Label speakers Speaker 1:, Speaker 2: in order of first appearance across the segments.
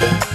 Speaker 1: Thank you.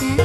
Speaker 2: Jack.